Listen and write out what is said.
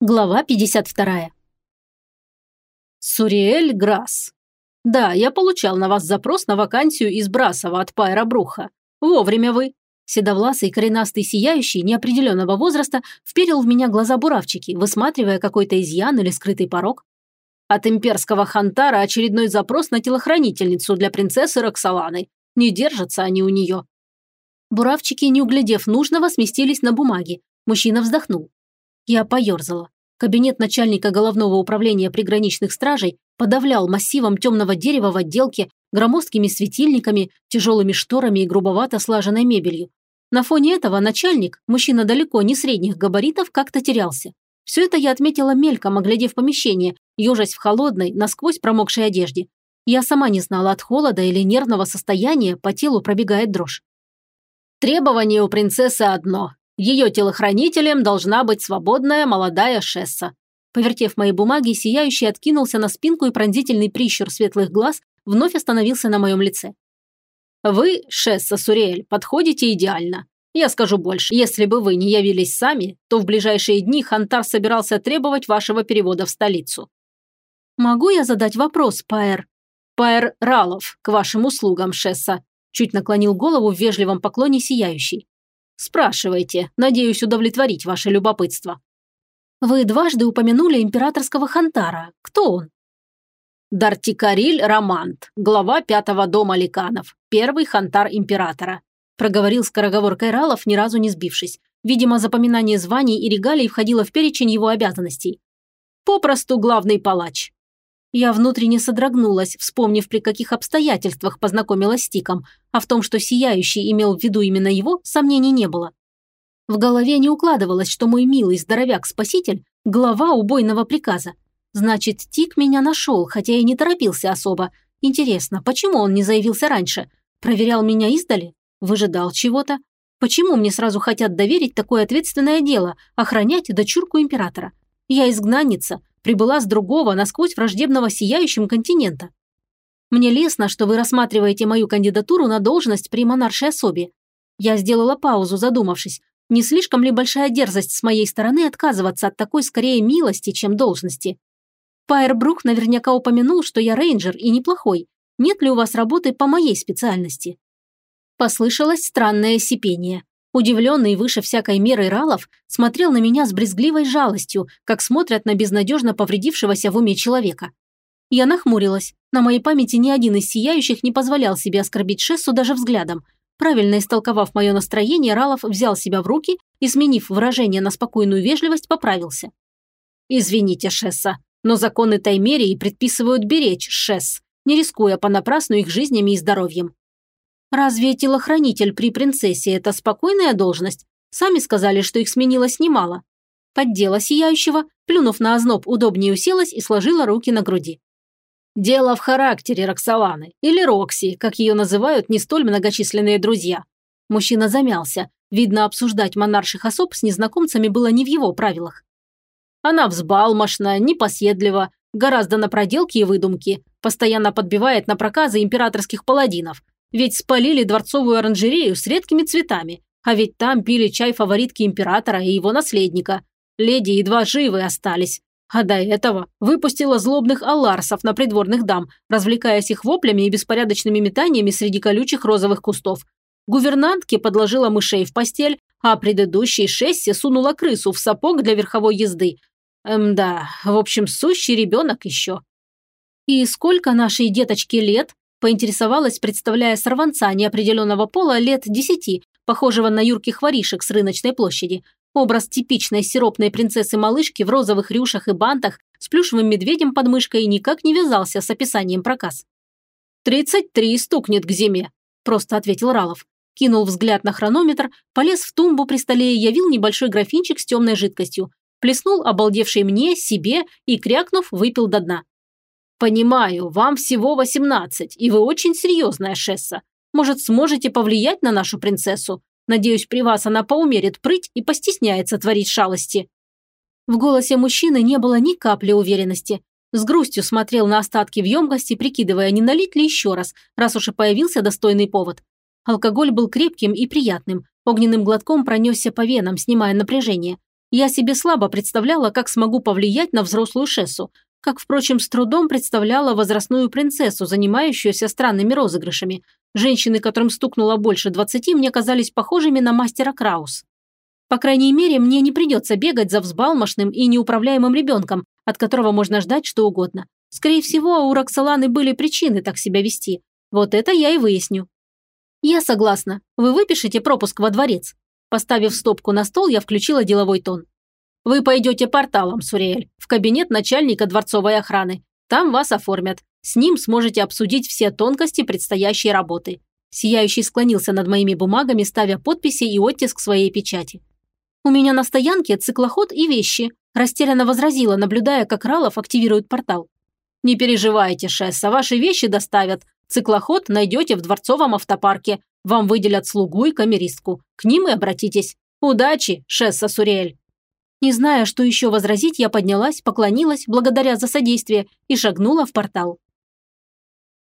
Глава 52. Суриэль Грасс. Да, я получал на вас запрос на вакансию из Брасова от Пайра Бруха. Вовремя вы. Седовласый, коренастый, сияющий, неопределенного возраста, вперил в меня глаза буравчики, высматривая какой-то изъян или скрытый порог. От имперского хантара очередной запрос на телохранительницу для принцессы Роксоланы. Не держатся они у нее. Буравчики, не углядев нужного, сместились на бумаги. Мужчина вздохнул. Я поерзала. Кабинет начальника головного управления приграничных стражей подавлял массивом темного дерева в отделке, громоздкими светильниками, тяжелыми шторами и грубовато слаженной мебелью. На фоне этого начальник, мужчина далеко не средних габаритов, как-то терялся. Все это я отметила мельком, оглядев помещение, ежась в холодной, насквозь промокшей одежде. Я сама не знала от холода или нервного состояния, по телу пробегает дрожь. Требование у принцессы одно ее телохранителем должна быть свободная молодая Шесса. Повертев мои бумаги, сияющий откинулся на спинку и пронзительный прищур светлых глаз вновь остановился на моем лице. «Вы, Шесса Суриэль, подходите идеально. Я скажу больше, если бы вы не явились сами, то в ближайшие дни Хантар собирался требовать вашего перевода в столицу». «Могу я задать вопрос, Паэр?» «Паэр Ралов, к вашим услугам, Шесса», чуть наклонил голову в вежливом поклоне сияющий. Спрашивайте, надеюсь удовлетворить ваше любопытство. Вы дважды упомянули императорского Хантара. Кто он? Дартикариль Романт, глава пятого дома Ликанов, первый Хантар императора. Проговорил скороговоркой Ралов, ни разу не сбившись. Видимо, запоминание званий и регалий входило в перечень его обязанностей. Попросту главный палач. Я внутренне содрогнулась, вспомнив, при каких обстоятельствах познакомилась с Тиком, а в том, что Сияющий имел в виду именно его, сомнений не было. В голове не укладывалось, что мой милый здоровяк-спаситель – глава убойного приказа. Значит, Тик меня нашел, хотя и не торопился особо. Интересно, почему он не заявился раньше? Проверял меня издали? Выжидал чего-то? Почему мне сразу хотят доверить такое ответственное дело – охранять дочурку императора? Я изгнанница, прибыла с другого, насквозь враждебного сияющим континента. Мне лестно, что вы рассматриваете мою кандидатуру на должность при монаршей особе. Я сделала паузу, задумавшись, не слишком ли большая дерзость с моей стороны отказываться от такой скорее милости, чем должности? Пайербрух наверняка упомянул, что я рейнджер и неплохой. Нет ли у вас работы по моей специальности? Послышалось странное сипение. Удивленный выше всякой меры Ралов смотрел на меня с брезгливой жалостью, как смотрят на безнадежно повредившегося в уме человека. Я нахмурилась. На моей памяти ни один из сияющих не позволял себе оскорбить Шессу даже взглядом. Правильно истолковав мое настроение, Ралов взял себя в руки и, сменив выражение на спокойную вежливость, поправился. «Извините, Шесса, но законы Таймерии предписывают беречь Шесс, не рискуя понапрасну их жизнями и здоровьем. Разве телохранитель при принцессе – это спокойная должность? Сами сказали, что их сменилось немало. Поддела сияющего, плюнув на озноб, удобнее уселась и сложила руки на груди. Дело в характере Роксоланы, или Рокси, как ее называют не столь многочисленные друзья. Мужчина замялся. Видно, обсуждать монарших особ с незнакомцами было не в его правилах. Она взбалмошна, непоседлива, гораздо на проделки и выдумки, постоянно подбивает на проказы императорских паладинов, ведь спалили дворцовую оранжерею с редкими цветами, а ведь там пили чай фаворитки императора и его наследника. Леди едва живы остались. А до этого выпустила злобных алларсов на придворных дам, развлекаясь их воплями и беспорядочными метаниями среди колючих розовых кустов. Гувернантке подложила мышей в постель, а предыдущей шессе сунула крысу в сапог для верховой езды. Эм, да, в общем, сущий ребенок еще. «И сколько нашей деточке лет?» Поинтересовалась, представляя сорванца неопределенного пола лет десяти, похожего на юрких воришек с рыночной площади. Образ типичной сиропной принцессы-малышки в розовых рюшах и бантах с плюшевым медведем под мышкой никак не вязался с описанием проказ. «Тридцать три стукнет к зиме», – просто ответил Ралов. Кинул взгляд на хронометр, полез в тумбу при столе и явил небольшой графинчик с темной жидкостью. Плеснул обалдевший мне, себе и, крякнув, выпил до дна. «Понимаю, вам всего восемнадцать, и вы очень серьезная Шесса. Может, сможете повлиять на нашу принцессу? Надеюсь, при вас она поумерит прыть и постесняется творить шалости». В голосе мужчины не было ни капли уверенности. С грустью смотрел на остатки в емкости, прикидывая, не налить ли еще раз, раз уж и появился достойный повод. Алкоголь был крепким и приятным, огненным глотком пронесся по венам, снимая напряжение. Я себе слабо представляла, как смогу повлиять на взрослую Шессу, как, впрочем, с трудом представляла возрастную принцессу, занимающуюся странными розыгрышами. Женщины, которым стукнуло больше двадцати, мне казались похожими на мастера Краус. По крайней мере, мне не придется бегать за взбалмошным и неуправляемым ребенком, от которого можно ждать что угодно. Скорее всего, у Роксоланы были причины так себя вести. Вот это я и выясню. Я согласна. Вы выпишите пропуск во дворец. Поставив стопку на стол, я включила деловой тон. Вы пойдете порталом, Суриэль, в кабинет начальника дворцовой охраны. Там вас оформят. С ним сможете обсудить все тонкости предстоящей работы. Сияющий склонился над моими бумагами, ставя подписи и оттиск своей печати. «У меня на стоянке циклоход и вещи», – растерянно возразила, наблюдая, как Ралов активирует портал. «Не переживайте, Шесса, ваши вещи доставят. Циклоход найдете в дворцовом автопарке. Вам выделят слугу и камеристку. К ним и обратитесь. Удачи, Шесса Суриэль!» Не зная, что еще возразить, я поднялась, поклонилась, благодаря за содействие, и шагнула в портал.